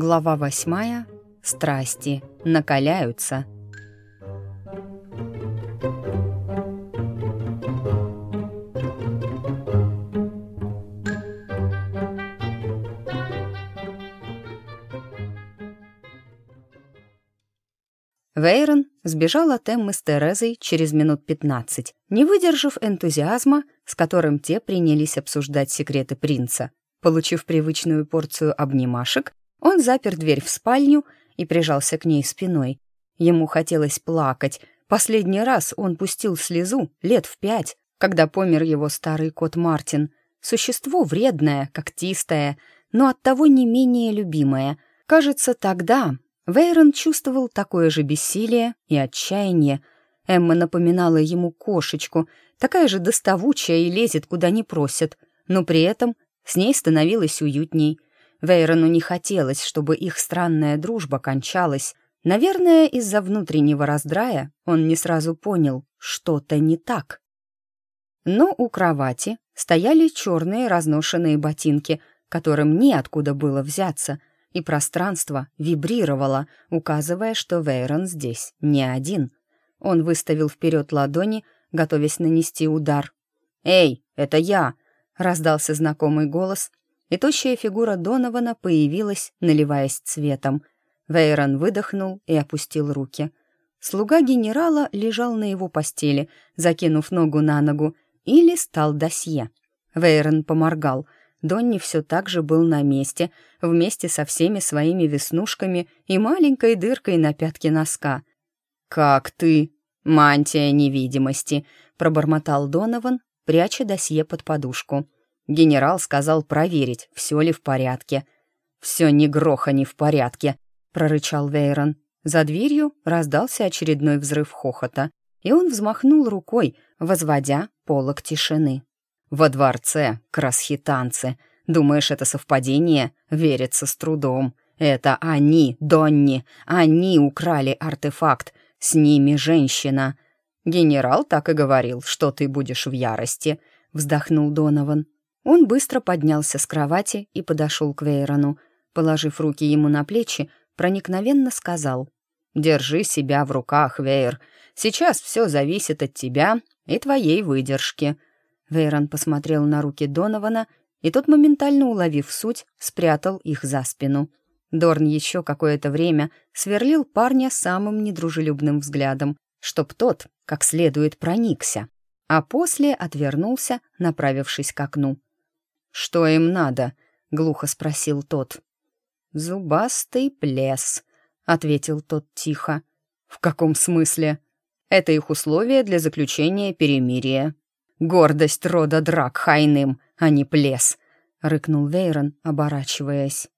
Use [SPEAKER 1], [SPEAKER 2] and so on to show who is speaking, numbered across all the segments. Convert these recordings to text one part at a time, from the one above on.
[SPEAKER 1] Глава восьмая. Страсти накаляются. Вейрон сбежал от Эммы с Терезой через минут пятнадцать, не выдержав энтузиазма, с которым те принялись обсуждать секреты принца. Получив привычную порцию обнимашек, он запер дверь в спальню и прижался к ней спиной. Ему хотелось плакать. Последний раз он пустил слезу лет в пять, когда помер его старый кот Мартин. Существо вредное, когтистое, но оттого не менее любимое. Кажется, тогда Вейрон чувствовал такое же бессилие и отчаяние. Эмма напоминала ему кошечку, такая же доставучая и лезет, куда не просят, но при этом с ней становилось уютней. Вейрону не хотелось, чтобы их странная дружба кончалась. Наверное, из-за внутреннего раздрая он не сразу понял, что-то не так. Но у кровати стояли черные разношенные ботинки, которым неоткуда было взяться — и пространство вибрировало, указывая, что Вейрон здесь не один. Он выставил вперед ладони, готовясь нанести удар. «Эй, это я!» — раздался знакомый голос, и тощая фигура Донована появилась, наливаясь цветом. Вейрон выдохнул и опустил руки. Слуга генерала лежал на его постели, закинув ногу на ногу, и листал досье. Вейрон поморгал — Донни все так же был на месте, вместе со всеми своими веснушками и маленькой дыркой на пятке носка. «Как ты?» «Мантия невидимости», — пробормотал Донован, пряча досье под подушку. Генерал сказал проверить, все ли в порядке. «Все ни гроха не в порядке», — прорычал Вейрон. За дверью раздался очередной взрыв хохота, и он взмахнул рукой, возводя полок тишины. Во дворце красхитанцы. Думаешь, это совпадение? Верится с трудом. Это они, Донни, они украли артефакт. С ними женщина. Генерал так и говорил, что ты будешь в ярости, вздохнул Донован. Он быстро поднялся с кровати и подошел к Вейрону. Положив руки ему на плечи, проникновенно сказал. «Держи себя в руках, Вейр. Сейчас все зависит от тебя и твоей выдержки. Вейрон посмотрел на руки Донована, и тот, моментально уловив суть, спрятал их за спину. Дорн еще какое-то время сверлил парня самым недружелюбным взглядом, чтоб тот как следует проникся, а после отвернулся, направившись к окну. «Что им надо?» — глухо спросил тот. «Зубастый плес», — ответил тот тихо. «В каком смысле?» «Это их условия для заключения перемирия», Гордость рода драк хайным, а не плес!» — рыкнул Вейрон, оборачиваясь.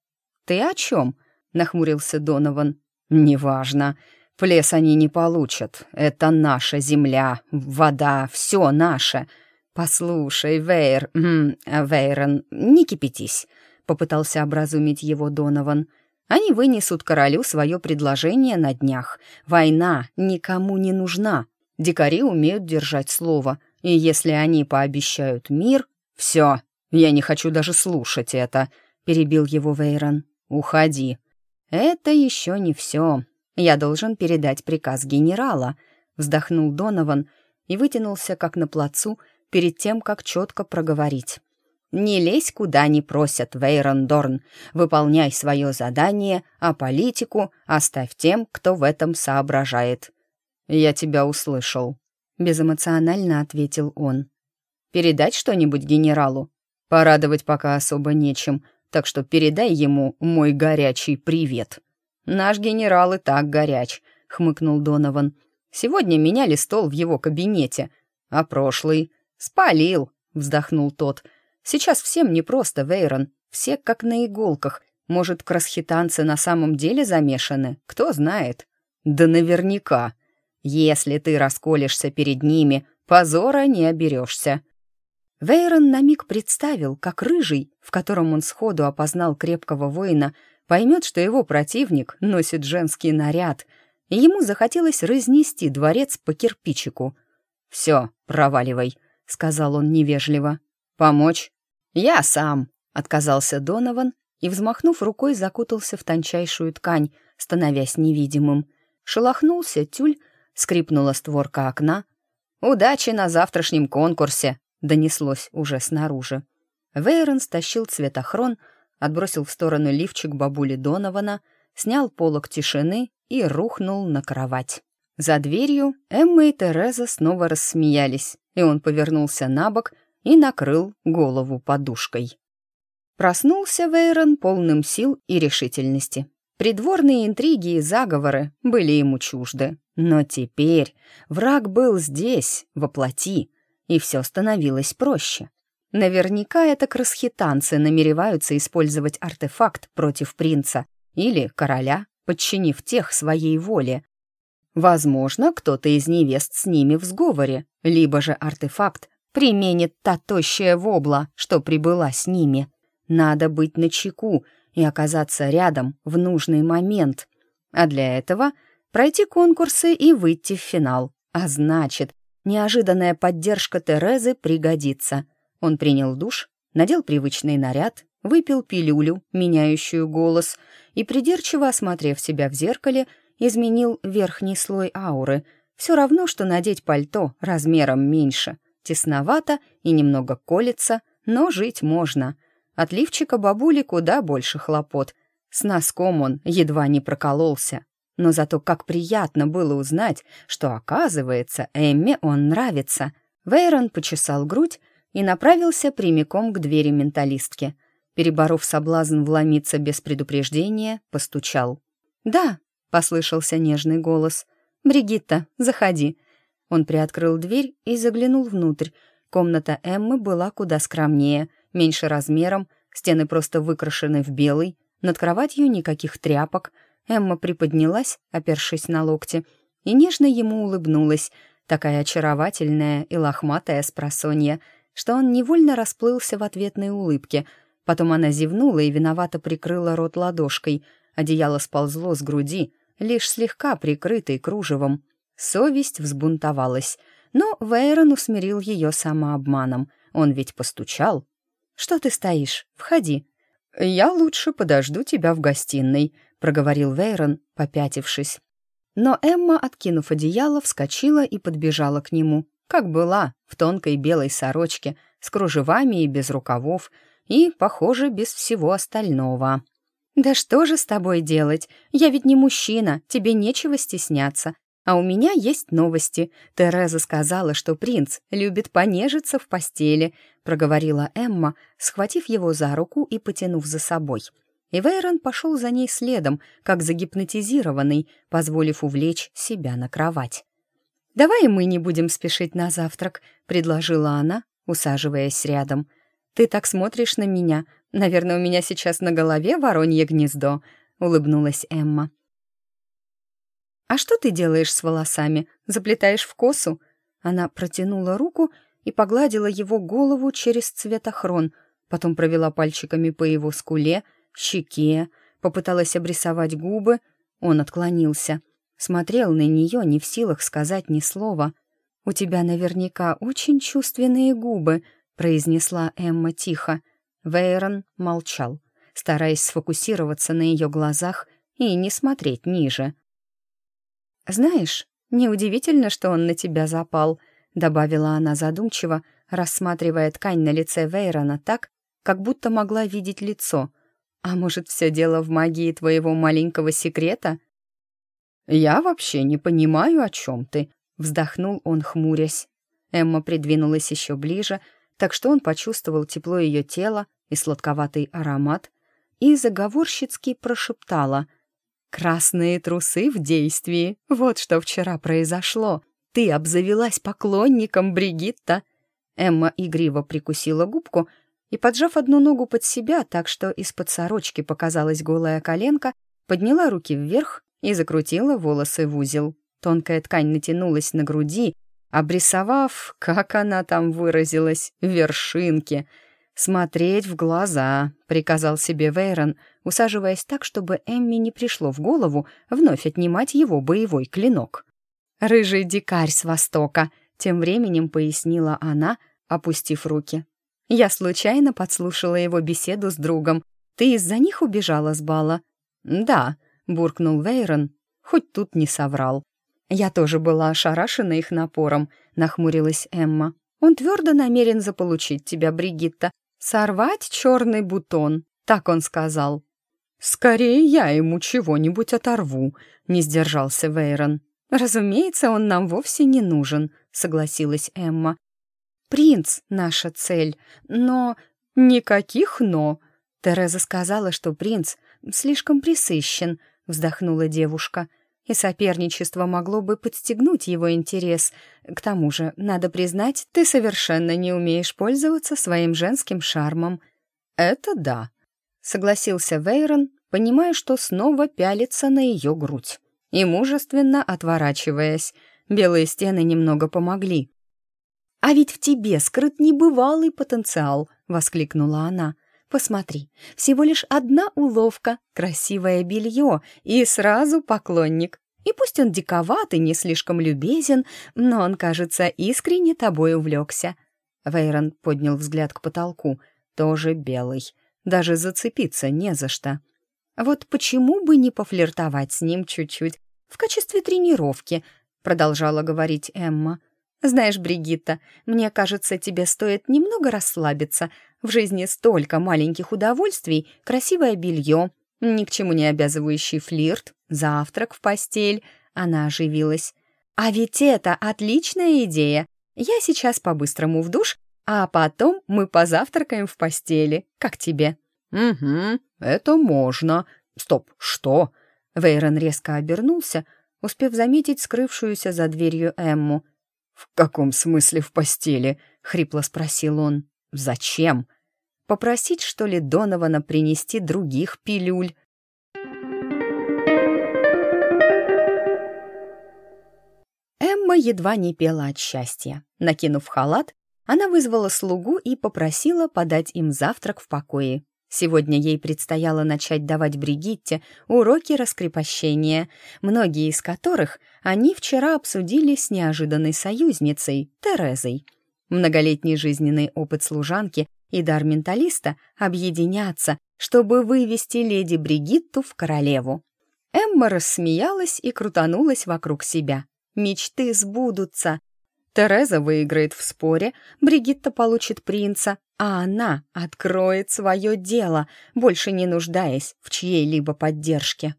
[SPEAKER 1] «Ты о чем?» — нахмурился Донован. «Неважно. Плес они не получат. Это наша земля, вода, все наше. Послушай, Вейр... Вейрон, не кипятись», — попытался образумить его Донован. «Они вынесут королю свое предложение на днях. Война никому не нужна. Дикари умеют держать слово». И если они пообещают мир... Все, я не хочу даже слушать это, перебил его Вейрон. Уходи. Это еще не все. Я должен передать приказ генерала, вздохнул Донован и вытянулся, как на плацу, перед тем, как четко проговорить. «Не лезь, куда не просят, Вейрон Дорн. Выполняй свое задание, а политику оставь тем, кто в этом соображает». «Я тебя услышал», безэмоционально ответил он. «Передать что-нибудь генералу? Порадовать пока особо нечем, так что передай ему мой горячий привет». «Наш генерал и так горяч», — хмыкнул Донован. «Сегодня меняли стол в его кабинете, а прошлый...» «Спалил», — вздохнул тот. «Сейчас всем непросто, Вейрон. Все как на иголках. Может, красхитанцы на самом деле замешаны? Кто знает?» «Да наверняка», если ты расколешься перед ними, позора не оберешься». Вейрон на миг представил, как рыжий, в котором он сходу опознал крепкого воина, поймет, что его противник носит женский наряд, и ему захотелось разнести дворец по кирпичику. «Все, проваливай», — сказал он невежливо. «Помочь?» «Я сам», — отказался Донован и, взмахнув рукой, закутался в тончайшую ткань, становясь невидимым. Шелохнулся тюль, скрипнула створка окна. «Удачи на завтрашнем конкурсе!» — донеслось уже снаружи. Вейрон стащил цветохрон, отбросил в сторону лифчик бабули Донована, снял полок тишины и рухнул на кровать. За дверью Эмма и Тереза снова рассмеялись, и он повернулся на бок и накрыл голову подушкой. Проснулся Вейрон полным сил и решительности. Придворные интриги и заговоры были ему чужды. Но теперь враг был здесь, во плоти, и все становилось проще. Наверняка это красхитанцы намереваются использовать артефакт против принца или короля, подчинив тех своей воле. Возможно, кто-то из невест с ними в сговоре, либо же артефакт применит та тощая вобла, что прибыла с ними. Надо быть начеку и оказаться рядом в нужный момент. А для этого пройти конкурсы и выйти в финал. А значит, неожиданная поддержка Терезы пригодится. Он принял душ, надел привычный наряд, выпил пилюлю, меняющую голос, и, придирчиво осмотрев себя в зеркале, изменил верхний слой ауры. Все равно, что надеть пальто размером меньше. Тесновато и немного колется, но жить можно. От лифчика бабули куда больше хлопот. С носком он едва не прокололся. Но зато как приятно было узнать, что, оказывается, Эмме он нравится. Вейрон почесал грудь и направился прямиком к двери менталистки. Переборов соблазн вломиться без предупреждения, постучал. «Да», послышался нежный голос. «Бригитта, заходи». Он приоткрыл дверь и заглянул внутрь. Комната Эммы была куда скромнее, меньше размером, стены просто выкрашены в белый, над кроватью никаких тряпок. Эмма приподнялась, опершись на локти, и нежно ему улыбнулась, такая очаровательная и лохматая спросонья, что он невольно расплылся в ответной улыбке. Потом она зевнула и виновато прикрыла рот ладошкой. Одеяло сползло с груди, лишь слегка прикрытый кружевом. Совесть взбунтовалась, но Вейрон усмирил ее самообманом. Он ведь постучал. «Что ты стоишь? Входи». «Я лучше подожду тебя в гостиной», — проговорил Вейрон, попятившись. Но Эмма, откинув одеяло, вскочила и подбежала к нему, как была, в тонкой белой сорочке, с кружевами и без рукавов, и, похоже, без всего остального. «Да что же с тобой делать? Я ведь не мужчина, тебе нечего стесняться. А у меня есть новости. Тереза сказала, что принц любит понежиться в постели», проговорила Эмма, схватив его за руку и потянув за собой. И Вейрон пошел за ней следом, как загипнотизированный, позволив увлечь себя на кровать. «Давай мы не будем спешить на завтрак», — предложила она, усаживаясь рядом. «Ты так смотришь на меня, Наверное, у меня сейчас на голове воронье гнездо», — улыбнулась Эмма. «А что ты делаешь с волосами? Заплетаешь в косу?» Она протянула руку и погладила его голову через цветохрон, потом провела пальчиками по его скуле, щеке, попыталась обрисовать губы. Он отклонился, смотрел на нее, не в силах сказать ни слова. «У тебя наверняка очень чувственные губы», — произнесла Эмма тихо. Вейрон молчал, стараясь сфокусироваться на ее глазах и не смотреть ниже. «Знаешь, неудивительно, что он на тебя запал», — добавила она задумчиво, рассматривая ткань на лице Вейрона так, как будто могла видеть лицо. «А может, все дело в магии твоего маленького секрета?» «Я вообще не понимаю, о чем ты», — вздохнул он, хмурясь. Эмма придвинулась еще ближе, так что он почувствовал тепло ее тела и сладковатый аромат, и заговорщицки прошептала «Красные трусы в действии, вот что вчера произошло. Ты обзавелась поклонником, Бригитта!» Эмма игриво прикусила губку и, поджав одну ногу под себя, так что из-под сорочки показалась голая коленка, подняла руки вверх и закрутила волосы в узел. Тонкая ткань натянулась на груди, обрисовав, как она там выразилась, вершинки. «Смотреть в глаза», — приказал себе Вейрон, усаживаясь так, чтобы Эмми не пришло в голову вновь отнимать его боевой клинок. «Рыжий дикарь с Востока», — тем временем пояснила она, опустив руки. «Я случайно подслушала его беседу с другом. Ты из-за них убежала с бала?» «Да», — буркнул Вейрон, хоть тут не соврал. «Я тоже была ошарашена их напором», — нахмурилась Эмма. «Он твердо намерен заполучить тебя, Бригитта. Сорвать черный бутон», — так он сказал. «Скорее я ему чего-нибудь оторву», — не сдержался Вейрон. «Разумеется, он нам вовсе не нужен», — согласилась Эмма. «Принц — наша цель, но...» «Никаких «но». Тереза сказала, что принц слишком присыщен, вздохнула девушка. И соперничество могло бы подстегнуть его интерес. К тому же, надо признать, ты совершенно не умеешь пользоваться своим женским шармом. Это да, согласился Вейрон, понимая, что снова пялится на ее грудь. И мужественно отворачиваясь, белые стены немного помогли. «А ведь в тебе скрыт небывалый потенциал», — воскликнула она. Посмотри, всего лишь одна уловка, красивое белье и сразу поклонник. И пусть он диковат и не слишком любезен, но он, кажется, искренне тобой увлекся. Вейрон поднял взгляд к потолку, тоже белый. Даже зацепиться не за что. Вот почему бы не пофлиртовать с ним чуть-чуть, в качестве тренировки, продолжала говорить Эмма. «Знаешь, Бригитта, мне кажется, тебе стоит немного расслабиться. В жизни столько маленьких удовольствий, красивое белье, ни к чему не обязывающий флирт, завтрак в постель». Она оживилась. «А ведь это отличная идея. Я сейчас по-быстрому в душ, а потом мы позавтракаем в постели. Как тебе?» «Угу, это можно. Стоп, что?» Вейрон резко обернулся, успев заметить скрывшуюся за дверью Эмму. «В каком смысле в постели?» — хрипло спросил он. «Зачем? Попросить, что ли, Донована принести других пилюль?» Эмма едва не пела от счастья. Накинув халат, она вызвала слугу и попросила подать им завтрак в покое. Сегодня ей предстояло начать давать Бригитте уроки раскрепощения, многие из которых они вчера обсудили с неожиданной союзницей Терезой. Многолетний жизненный опыт служанки и дар менталиста объединятся, чтобы вывести леди Бригитту в королеву. Эмма рассмеялась и крутанулась вокруг себя. Мечты сбудутся. Тереза выиграет в споре, Бригитта получит принца, а она откроет свое дело, больше не нуждаясь в чьей-либо поддержке.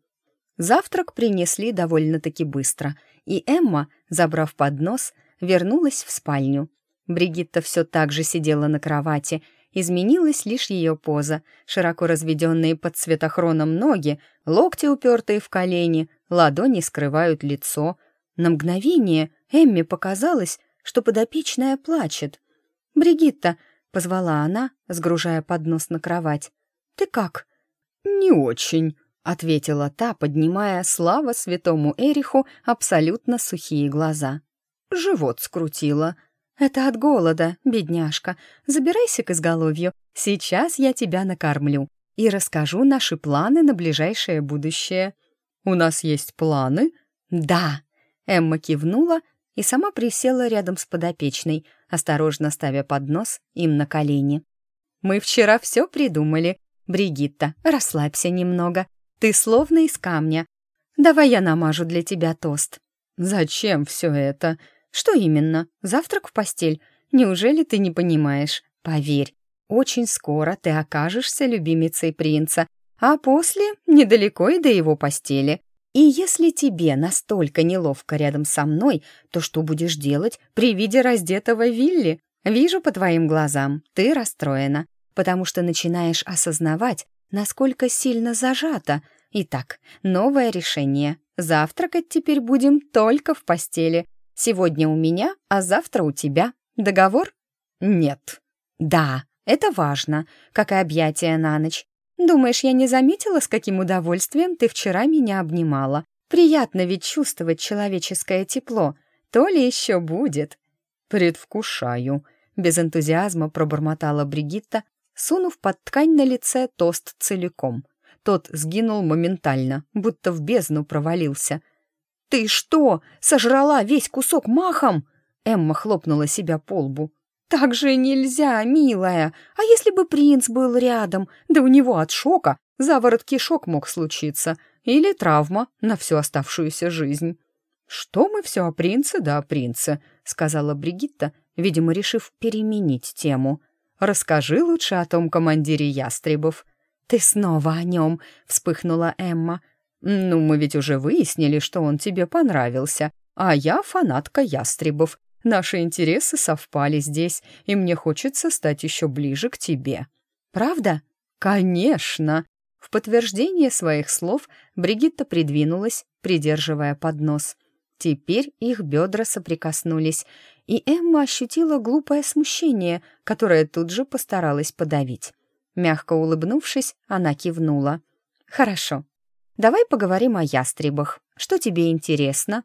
[SPEAKER 1] Завтрак принесли довольно-таки быстро, и Эмма, забрав поднос, вернулась в спальню. Бригитта все так же сидела на кровати, изменилась лишь ее поза, широко разведенные под светохроном ноги, локти упертые в колени, ладони скрывают лицо. На мгновение Эмме показалось, что подопечная плачет. «Бригитта, Позвала она, сгружая поднос на кровать. «Ты как?» «Не очень», — ответила та, поднимая, слава святому Эриху, абсолютно сухие глаза. Живот скрутило. «Это от голода, бедняжка. Забирайся к изголовью. Сейчас я тебя накормлю и расскажу наши планы на ближайшее будущее». «У нас есть планы?» «Да», — Эмма кивнула и сама присела рядом с подопечной, осторожно ставя поднос им на колени. «Мы вчера все придумали. Бригитта, расслабься немного. Ты словно из камня. Давай я намажу для тебя тост». «Зачем все это?» «Что именно? Завтрак в постель? Неужели ты не понимаешь? Поверь, очень скоро ты окажешься любимицей принца, а после недалеко и до его постели. И если тебе настолько неловко рядом со мной, то что будешь делать при виде раздетого Вилли? Вижу по твоим глазам, ты расстроена, потому что начинаешь осознавать, насколько сильно зажата. Итак, новое решение. Завтракать теперь будем только в постели. Сегодня у меня, а завтра у тебя. Договор? Нет. Да, это важно, как и объятия на ночь. Думаешь, я не заметила, с каким удовольствием ты вчера меня обнимала? Приятно ведь чувствовать человеческое тепло. То ли еще будет. Предвкушаю. Без энтузиазма пробормотала Бригитта, сунув под ткань на лице тост целиком. Тот сгинул моментально, будто в бездну провалился. «Ты что, сожрала весь кусок махом?» Эмма хлопнула себя по лбу. Так же нельзя, милая. А если бы принц был рядом? Да у него от шока заворот кишок мог случиться. Или травма на всю оставшуюся жизнь. «Что мы все о принце да о принце», — сказала Бригитта, видимо, решив переменить тему. «Расскажи лучше о том командире ястребов». «Ты снова о нем», — вспыхнула Эмма. «Ну, мы ведь уже выяснили, что он тебе понравился, а я фанатка ястребов. Наши интересы совпали здесь, и мне хочется стать еще ближе к тебе». «Правда?» «Конечно!» В подтверждение своих слов Бригитта придвинулась, придерживая поднос. Теперь их бедра соприкоснулись, и Эмма ощутила глупое смущение, которое тут же постаралась подавить. Мягко улыбнувшись, она кивнула. «Хорошо. Давай поговорим о ястребах. Что тебе интересно?»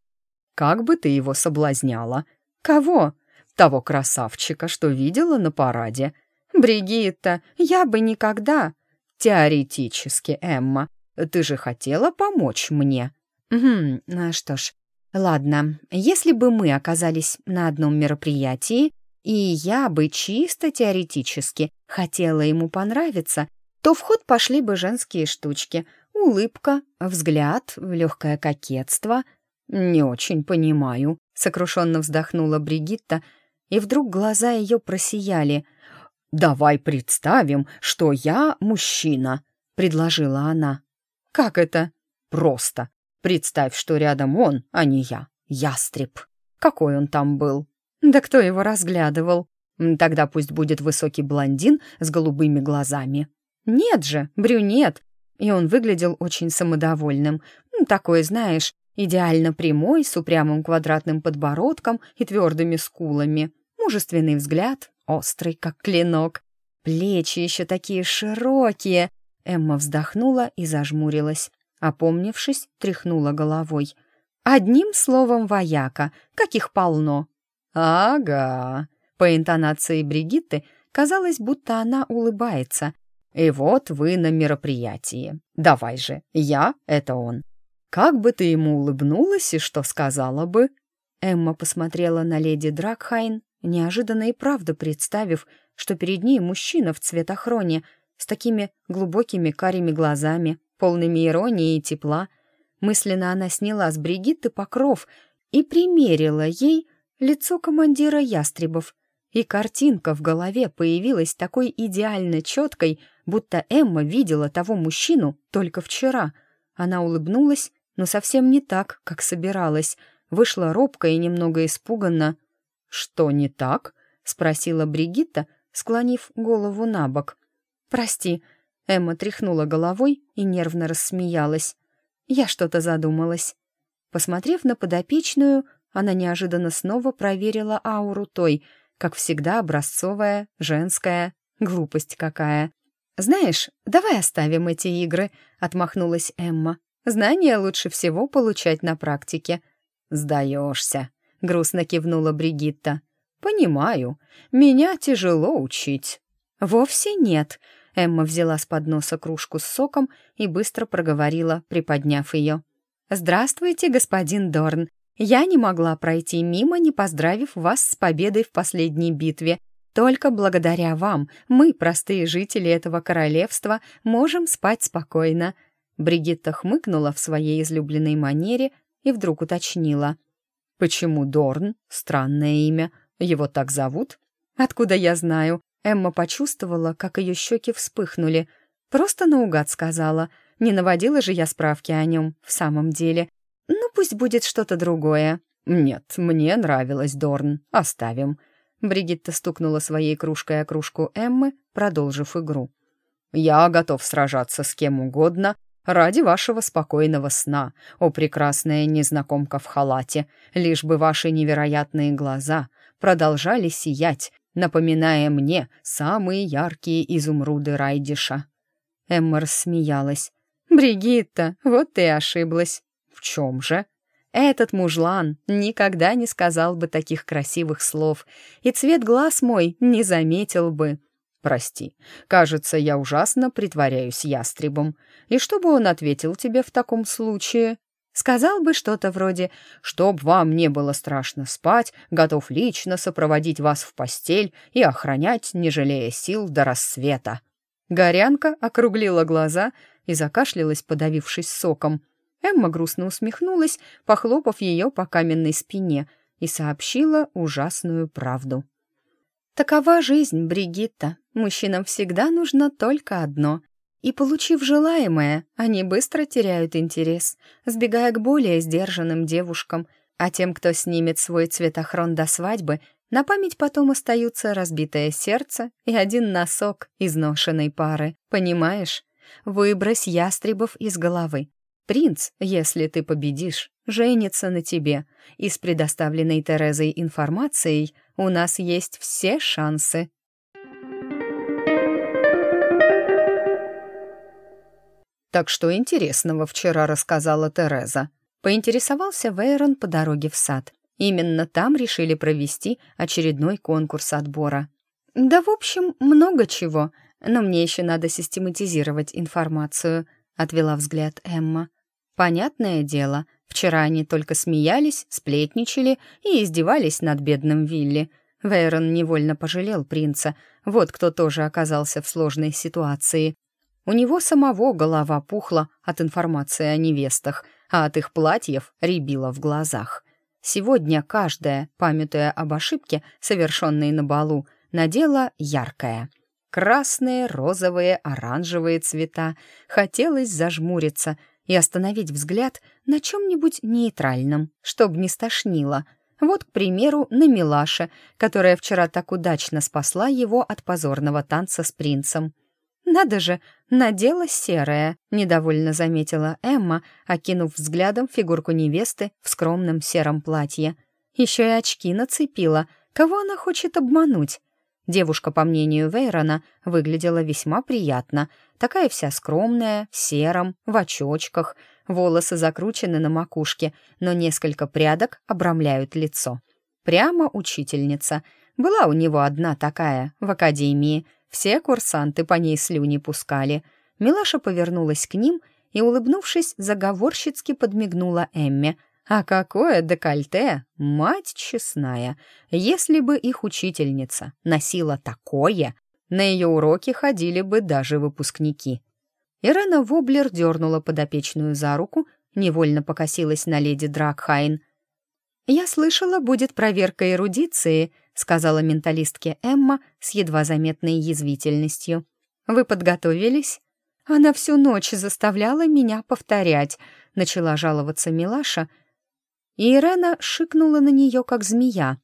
[SPEAKER 1] «Как бы ты его соблазняла?» «Кого?» «Того красавчика, что видела на параде». «Бригитта, я бы никогда...» «Теоретически, Эмма. Ты же хотела помочь мне». «Угу, что ж, ладно. Если бы мы оказались на одном мероприятии, и я бы чисто теоретически хотела ему понравиться, то в ход пошли бы женские штучки. Улыбка, взгляд, легкое кокетство. «Не очень понимаю», — сокрушенно вздохнула Бригитта, и вдруг глаза ее просияли. «Давай представим, что я мужчина», — предложила она. «Как это?» «Просто. Представь, что рядом он, а не я. Ястреб. Какой он там был?» Да кто его разглядывал? Тогда пусть будет высокий блондин с голубыми глазами. Нет же, брюнет. И он выглядел очень самодовольным. Такой, знаешь, идеально прямой, с упрямым квадратным подбородком и твердыми скулами. Мужественный взгляд, острый, как клинок. Плечи еще такие широкие. Эмма вздохнула и зажмурилась. Опомнившись, тряхнула головой. Одним словом, вояка, каких полно. «Ага», — по интонации Бригитты казалось, будто она улыбается. «И вот вы на мероприятии. Давай же, я — это он. Как бы ты ему улыбнулась и что сказала бы?» Эмма посмотрела на леди Дракхайн, неожиданно и правда представив, что перед ней мужчина в цветохроне с такими глубокими карими глазами, полными иронии и тепла. Мысленно она сняла с Бригитты покров и примерила ей лицо командира ястребов, и картинка в голове появилась такой идеально четкой, будто Эмма видела того мужчину только вчера. Она улыбнулась, но совсем не так, как собиралась, вышла робко и немного испуганно. «Что не так?» — спросила Бригитта, склонив голову на бок. «Прости», — Эмма тряхнула головой и нервно рассмеялась. «Я что-то задумалась». Посмотрев на подопечную, она неожиданно снова проверила ауру той, как всегда образцовая, женская, глупость какая. «Знаешь, давай оставим эти игры», — отмахнулась Эмма. «Знания лучше всего получать на практике». «Сдаешься», — грустно кивнула Бригитта. «Понимаю, меня тяжело учить». «Вовсе нет», — Эмма взяла с подноса кружку с соком и быстро проговорила, приподняв ее. «Здравствуйте, господин Дорн. Я не могла пройти мимо, не поздравив вас с победой в последней битве. Только благодаря вам мы, простые жители этого королевства, можем спать спокойно». Бригитта хмыкнула в своей излюбленной манере и вдруг уточнила. «Почему Дорн? Странное имя. Его так зовут?» «Откуда я знаю?» Эмма почувствовала, как ее щеки вспыхнули. Просто наугад сказала. Не наводила же я справки о нем в самом деле. «Ну, пусть будет что-то другое». «Нет, мне нравилось, Дорн. Оставим». Бригитта стукнула своей кружкой о кружку Эммы, продолжив игру. «Я готов сражаться с кем угодно ради вашего спокойного сна, о прекрасная незнакомка в халате, лишь бы ваши невероятные глаза продолжали сиять, напоминая мне самые яркие изумруды Райдиша». Эмма рассмеялась. «Бригитта, вот ты ошиблась. «В чем же?» Этот мужлан никогда не сказал бы таких красивых слов, и цвет глаз мой не заметил бы. «Прости, кажется, я ужасно притворяюсь ястребом. И что бы он ответил тебе в таком случае?» Сказал бы что-то вроде «Чтоб вам не было страшно спать, готов лично сопроводить вас в постель и охранять, не жалея сил до рассвета». Горянка округлила глаза и закашлялась, подавившись соком. Эмма грустно усмехнулась, похлопав ее по каменной спине, и сообщила ужасную правду. «Такова жизнь, Бригитта. Мужчинам всегда нужно только одно и, получив желаемое, они быстро теряют интерес, сбегая к более сдержанным девушкам, а тем, кто снимет свой цветохрон до свадьбы, на память потом остаются разбитое сердце и один носок изношенной пары. Понимаешь? Выбрось ястребов из головы. Принц, если ты победишь, женится на тебе, и с предоставленной Терезой информацией у нас есть все шансы «Так что интересного вчера рассказала Тереза?» Поинтересовался Вейрон по дороге в сад. Именно там решили провести очередной конкурс отбора. «Да, в общем, много чего, но мне еще надо систематизировать информацию», — отвела взгляд Эмма. «Понятное дело, вчера они только смеялись, сплетничали и издевались над бедным Вилли. Вейрон невольно пожалел принца, вот кто тоже оказался в сложной ситуации. У него самого голова пухла от информации о невестах, а от их платьев рябила в глазах. Сегодня каждая, памятуя об ошибке, совершенной на балу, надела яркое. Красные, розовые, оранжевые цвета. Хотелось зажмуриться и остановить взгляд на чем-нибудь нейтральном, чтоб не стошнило. Вот, к примеру, на Милаше, которая вчера так удачно спасла его от позорного танца с принцем. «Надо же, надела серое», — недовольно заметила Эмма, окинув взглядом фигурку невесты в скромном сером платье. Еще и очки нацепила. Кого она хочет обмануть? Девушка, по мнению Вейрона, выглядела весьма приятно. Такая вся скромная, в сером, в очочках. Волосы закручены на макушке, но несколько прядок обрамляют лицо. Прямо учительница. Была у него одна такая, в академии — все курсанты по ней слюни пускали. Милаша повернулась к ним и, улыбнувшись, заговорщицки подмигнула Эмме. А какое декольте, мать честная! Если бы их учительница носила такое, на ее уроки ходили бы даже выпускники. Ирена Воблер дернула подопечную за руку, невольно покосилась на леди Дракхайн. «Я слышала, будет проверка эрудиции», сказала менталистке Эмма с едва заметной язвительностью. «Вы подготовились?» «Она всю ночь заставляла меня повторять», — начала жаловаться Милаша, и Ирена шикнула на нее, как змея.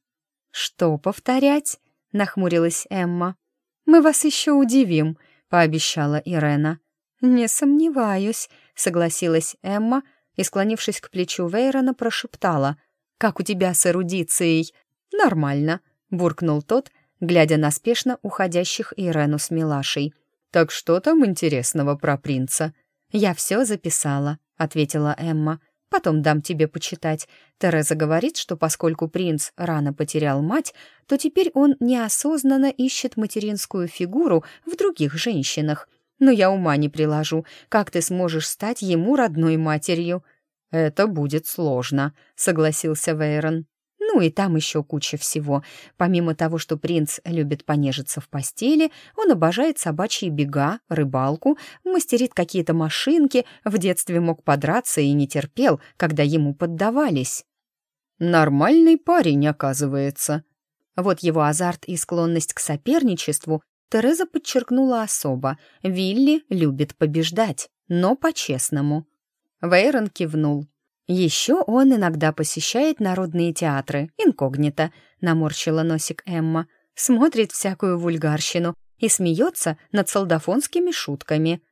[SPEAKER 1] «Что повторять?» — нахмурилась Эмма. «Мы вас еще удивим», — пообещала Ирена. «Не сомневаюсь», — согласилась Эмма и, склонившись к плечу Вейрона, прошептала. «Как у тебя с эрудицией?» «Нормально», буркнул тот, глядя на спешно уходящих Ирену с Милашей. «Так что там интересного про принца?» «Я все записала», — ответила Эмма. «Потом дам тебе почитать. Тереза говорит, что поскольку принц рано потерял мать, то теперь он неосознанно ищет материнскую фигуру в других женщинах. Но я ума не приложу, как ты сможешь стать ему родной матерью?» «Это будет сложно», — согласился Вейрон. Ну и там еще куча всего. Помимо того, что принц любит понежиться в постели, он обожает собачьи бега, рыбалку, мастерит какие-то машинки, в детстве мог подраться и не терпел, когда ему поддавались. «Нормальный парень, оказывается». Вот его азарт и склонность к соперничеству Тереза подчеркнула особо. Вилли любит побеждать, но по-честному. Вейрон кивнул. Еще он иногда посещает народные театры, инкогнито, наморщила носик Эмма, смотрит всякую вульгарщину и смеется над солдафонскими шутками.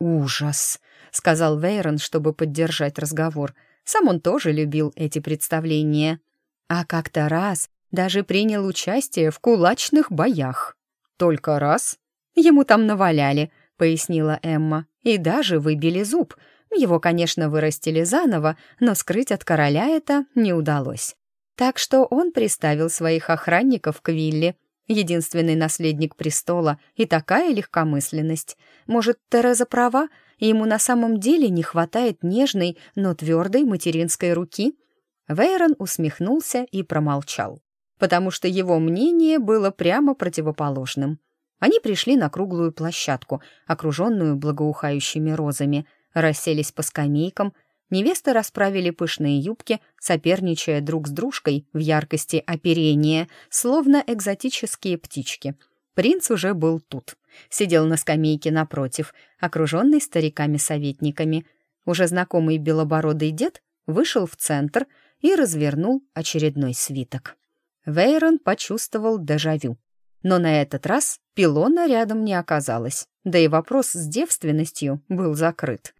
[SPEAKER 1] «Ужас!» — сказал Вейрон, чтобы поддержать разговор. Сам он тоже любил эти представления. А как-то раз даже принял участие в кулачных боях. «Только раз?» «Ему там наваляли», — пояснила Эмма, «и даже выбили зуб», его, конечно, вырастили заново, но скрыть от короля это не удалось. Так что он приставил своих охранников к Вилли. единственный наследник престола, и такая легкомысленность. Может, Тереза права, и ему на самом деле не хватает нежной, но твердой материнской руки? Вейрон усмехнулся и промолчал, потому что его мнение было прямо противоположным. Они пришли на круглую площадку, окруженную благоухающими розами, расселись по скамейкам, невесты расправили пышные юбки, соперничая друг с дружкой в яркости оперения, словно экзотические птички. Принц уже был тут, сидел на скамейке напротив, окруженный стариками-советниками. Уже знакомый белобородый дед вышел в центр и развернул очередной свиток. Вейрон почувствовал дежавю. Но на этот раз пилона рядом не оказалось, да и вопрос с девственностью был закрыт.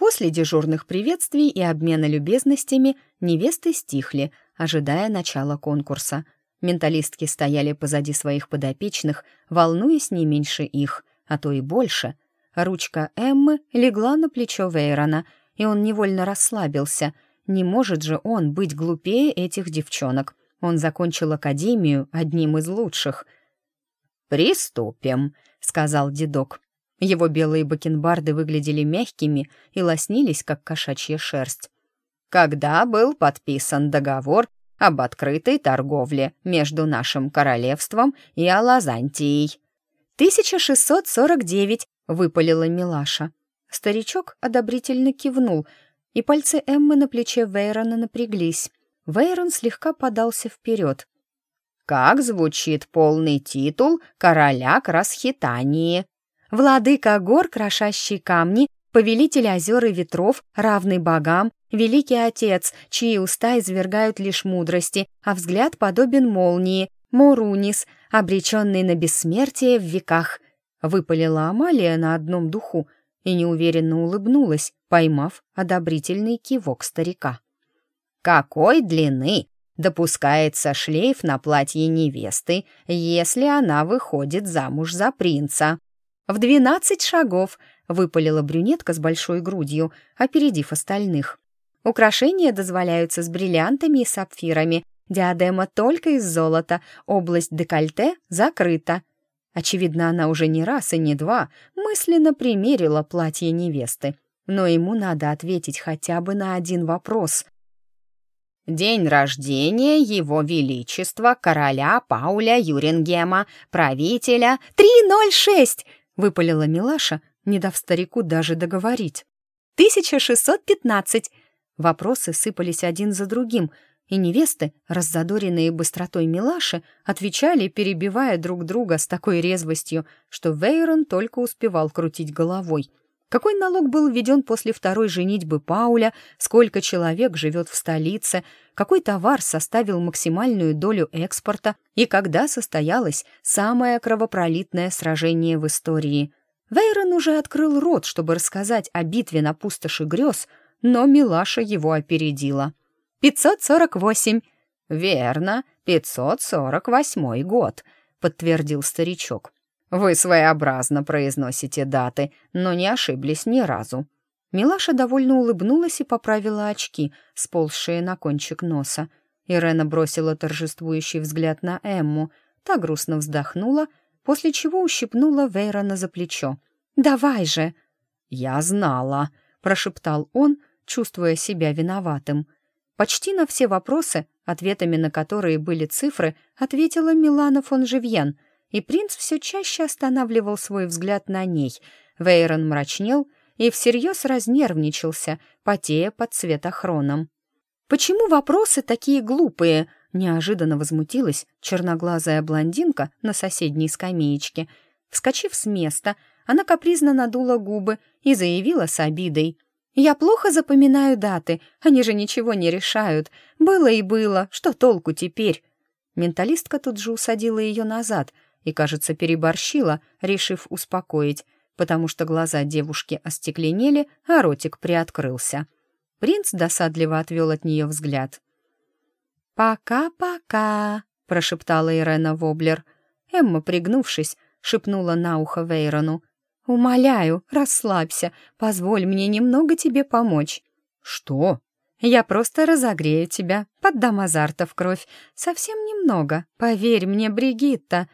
[SPEAKER 1] После дежурных приветствий и обмена любезностями невесты стихли, ожидая начала конкурса. Менталистки стояли позади своих подопечных, волнуясь не меньше их, а то и больше. Ручка Эммы легла на плечо Вейрона, и он невольно расслабился. Не может же он быть глупее этих девчонок. Он закончил академию одним из лучших — «Приступим», — сказал дедок. Его белые бакенбарды выглядели мягкими и лоснились, как кошачья шерсть. «Когда был подписан договор об открытой торговле между нашим королевством и Алазантией?» «1649», — выпалила Милаша. Старичок одобрительно кивнул, и пальцы Эммы на плече Вейрона напряглись. Вейрон слегка подался вперед. Как звучит полный титул короля Красхитании? Владыка гор, крошащий камни, повелитель озер и ветров, равный богам, великий отец, чьи уста извергают лишь мудрости, а взгляд подобен молнии, Мурунис, обреченный на бессмертие в веках. Выпалила Амалия на одном духу и неуверенно улыбнулась, поймав одобрительный кивок старика. «Какой длины допускается шлейф на платье невесты, если она выходит замуж за принца. В двенадцать шагов выпалила брюнетка с большой грудью, опередив остальных. Украшения дозволяются с бриллиантами и сапфирами, диадема только из золота, область декольте закрыта. Очевидно, она уже не раз и не два мысленно примерила платье невесты. Но ему надо ответить хотя бы на один вопрос — День рождения Его Величества короля Пауля Юрингема, правителя 306!» — выпалила Милаша, не дав старику даже договорить. «1615!» Вопросы сыпались один за другим, и невесты, раззадоренные быстротой Милаши, отвечали, перебивая друг друга с такой резвостью, что Вейрон только успевал крутить головой — какой налог был введен после второй женитьбы Пауля, сколько человек живет в столице, какой товар составил максимальную долю экспорта и когда состоялось самое кровопролитное сражение в истории. Вейрон уже открыл рот, чтобы рассказать о битве на пустоши грез, но Милаша его опередила. «Пятьсот сорок восемь!» «Верно, пятьсот сорок восьмой год», — подтвердил старичок. Вы своеобразно произносите даты, но не ошиблись ни разу». Милаша довольно улыбнулась и поправила очки, сползшие на кончик носа. Ирена бросила торжествующий взгляд на Эмму. Та грустно вздохнула, после чего ущипнула Вейрона за плечо. «Давай же!» «Я знала», — прошептал он, чувствуя себя виноватым. Почти на все вопросы, ответами на которые были цифры, ответила Милана фон Живьен — и принц все чаще останавливал свой взгляд на ней. Вейрон мрачнел и всерьез разнервничался, потея под цветохроном. «Почему вопросы такие глупые?» — неожиданно возмутилась черноглазая блондинка на соседней скамеечке. Вскочив с места, она капризно надула губы и заявила с обидой. «Я плохо запоминаю даты, они же ничего не решают. Было и было, что толку теперь?» Менталистка тут же усадила ее назад — и, кажется, переборщила, решив успокоить, потому что глаза девушки остекленели, а ротик приоткрылся. Принц досадливо отвел от нее взгляд. «Пока-пока», — прошептала Ирена Воблер. Эмма, пригнувшись, шепнула на ухо Вейрону. «Умоляю, расслабься, позволь мне немного тебе помочь». «Что?» «Я просто разогрею тебя, поддам азарта в кровь. Совсем немного, поверь мне, Бригитта»,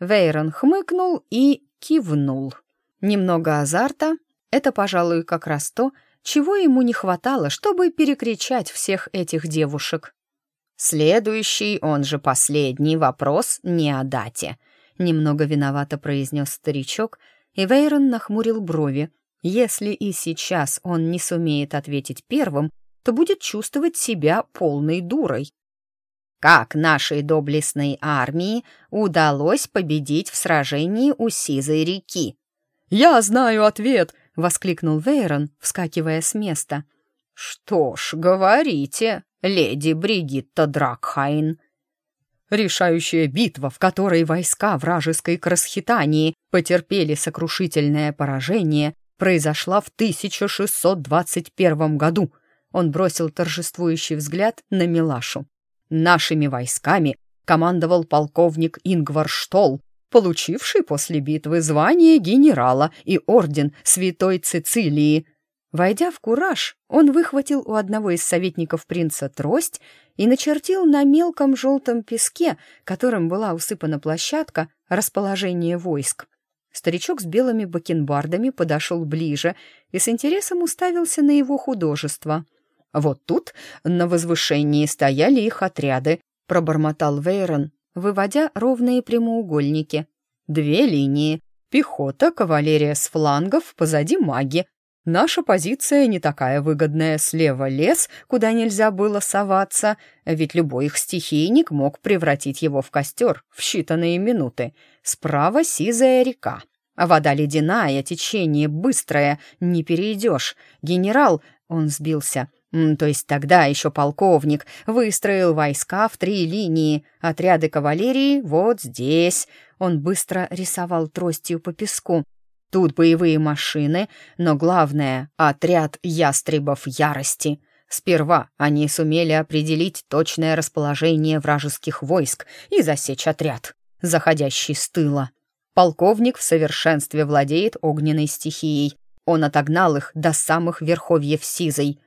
[SPEAKER 1] Вейрон хмыкнул и кивнул. Немного азарта — это, пожалуй, как раз то, чего ему не хватало, чтобы перекричать всех этих девушек. «Следующий, он же последний вопрос не о дате», — немного виновато произнес старичок, и Вейрон нахмурил брови. Если и сейчас он не сумеет ответить первым, то будет чувствовать себя полной дурой. Как нашей доблестной армии удалось победить в сражении у Сизой реки? «Я знаю ответ!» — воскликнул Вейрон, вскакивая с места. «Что ж, говорите, леди Бригитта Дракхайн». Решающая битва, в которой войска вражеской Красхитании потерпели сокрушительное поражение, произошла в 1621 году. Он бросил торжествующий взгляд на Милашу. Нашими войсками командовал полковник Ингвар Штол, получивший после битвы звание генерала и орден Святой Цицилии. Войдя в кураж, он выхватил у одного из советников принца трость и начертил на мелком желтом песке, которым была усыпана площадка, расположение войск. Старичок с белыми бакенбардами подошел ближе и с интересом уставился на его художество. «Вот тут на возвышении стояли их отряды», — пробормотал Вейрон, выводя ровные прямоугольники. «Две линии. Пехота, кавалерия с флангов, позади маги. Наша позиция не такая выгодная. Слева лес, куда нельзя было соваться, ведь любой их стихийник мог превратить его в костер в считанные минуты. Справа сизая река. Вода ледяная, течение быстрое, не перейдешь. Генерал, он сбился, то есть тогда еще полковник выстроил войска в три линии, отряды кавалерии вот здесь. Он быстро рисовал тростью по песку. Тут боевые машины, но главное — отряд ястребов ярости. Сперва они сумели определить точное расположение вражеских войск и засечь отряд, заходящий с тыла. Полковник в совершенстве владеет огненной стихией. Он отогнал их до самых верховьев Сизой —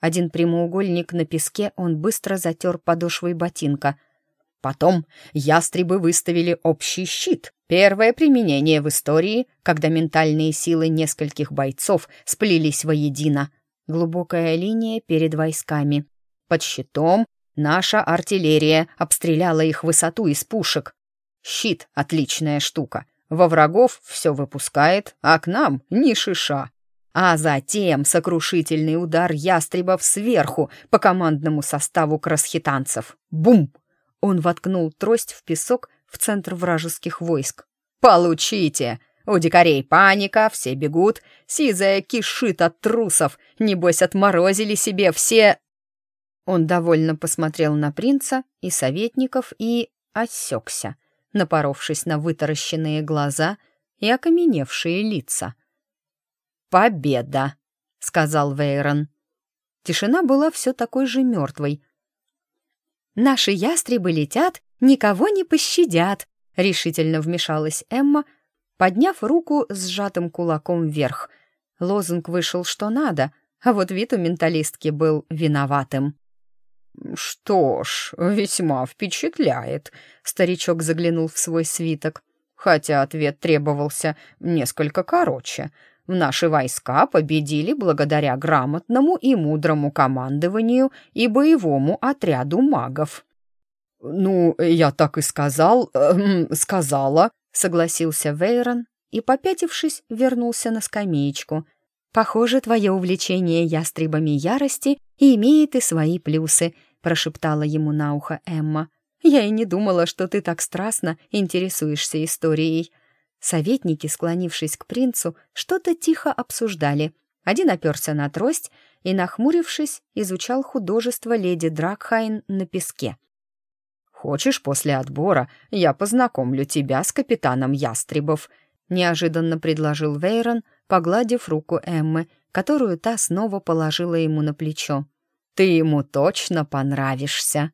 [SPEAKER 1] один прямоугольник на песке он быстро затер подошвой ботинка. Потом ястребы выставили общий щит. Первое применение в истории, когда ментальные силы нескольких бойцов сплелись воедино. Глубокая линия перед войсками. Под щитом наша артиллерия обстреляла их высоту из пушек. Щит — отличная штука. Во врагов все выпускает, а к нам ни шиша а затем сокрушительный удар ястребов сверху по командному составу красхитанцев. Бум! Он воткнул трость в песок в центр вражеских войск. «Получите!» У дикарей паника, все бегут, сизая кишит от трусов, небось отморозили себе все... Он довольно посмотрел на принца и советников и осекся, напоровшись на вытаращенные глаза и окаменевшие лица. «Победа!» — сказал Вейрон. Тишина была все такой же мертвой. «Наши ястребы летят, никого не пощадят», — решительно вмешалась Эмма, подняв руку с сжатым кулаком вверх. Лозунг вышел что надо, а вот вид у менталистки был виноватым. «Что ж, весьма впечатляет», — старичок заглянул в свой свиток, хотя ответ требовался несколько короче — Наши войска победили благодаря грамотному и мудрому командованию и боевому отряду магов. «Ну, я так и сказал, э, сказала», — согласился Вейрон и, попятившись, вернулся на скамеечку. «Похоже, твое увлечение ястребами ярости имеет и свои плюсы», — прошептала ему на ухо Эмма. «Я и не думала, что ты так страстно интересуешься историей. Советники, склонившись к принцу, что-то тихо обсуждали. Один оперся на трость и, нахмурившись, изучал художество леди Дракхайн на песке. «Хочешь, после отбора я познакомлю тебя с капитаном Ястребов?» — неожиданно предложил Вейрон, погладив руку Эммы, которую та снова положила ему на плечо. «Ты ему точно понравишься!»